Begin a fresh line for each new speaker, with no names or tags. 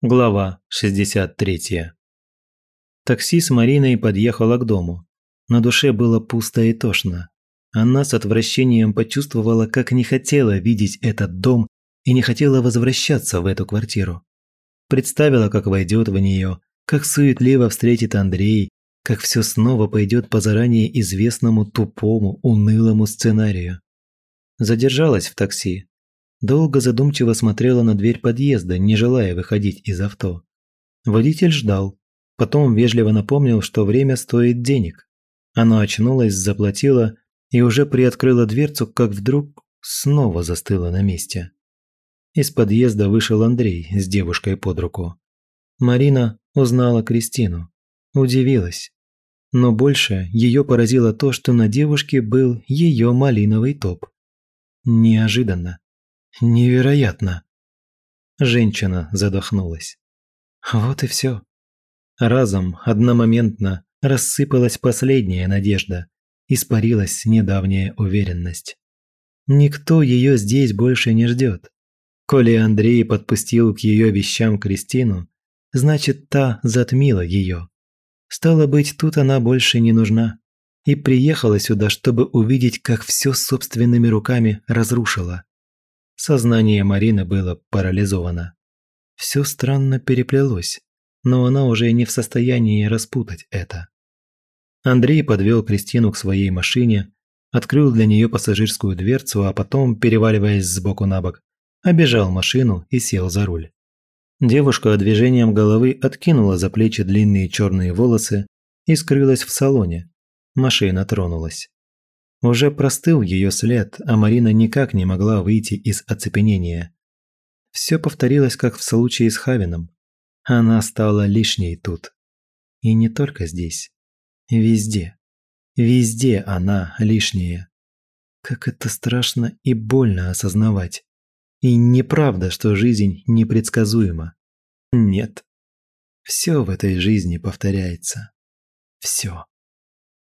Глава 63. Такси с Мариной подъехало к дому. На душе было пусто и тошно. Она с отвращением почувствовала, как не хотела видеть этот дом и не хотела возвращаться в эту квартиру. Представила, как войдет в нее, как суетливо встретит Андрей, как все снова пойдет по заранее известному тупому, унылому сценарию. Задержалась в такси, Долго задумчиво смотрела на дверь подъезда, не желая выходить из авто. Водитель ждал. Потом вежливо напомнил, что время стоит денег. Она очнулась, заплатила и уже приоткрыла дверцу, как вдруг снова застыла на месте. Из подъезда вышел Андрей с девушкой под руку. Марина узнала Кристину. Удивилась. Но больше ее поразило то, что на девушке был ее малиновый топ. Неожиданно. Невероятно. Женщина задохнулась. Вот и все. Разом, одномоментно, рассыпалась последняя надежда, испарилась недавняя уверенность. Никто ее здесь больше не ждет. Коли Андрей подпустил к ее вещам Кристину, значит, та затмила ее. Стало быть, тут она больше не нужна. И приехала сюда, чтобы увидеть, как все собственными руками разрушила. Сознание Марины было парализовано. Все странно переплелось, но она уже не в состоянии распутать это. Андрей подвел Кристину к своей машине, открыл для нее пассажирскую дверцу, а потом, переваливаясь сбоку на бок, обежал машину и сел за руль. Девушка движением головы откинула за плечи длинные черные волосы и скрылась в салоне. Машина тронулась. Уже простыл ее след, а Марина никак не могла выйти из оцепенения. Все повторилось, как в случае с Хавином. Она стала лишней тут. И не только здесь. Везде. Везде она лишняя. Как это страшно и больно осознавать. И неправда, что жизнь непредсказуема. Нет. Все в этой жизни повторяется. Все.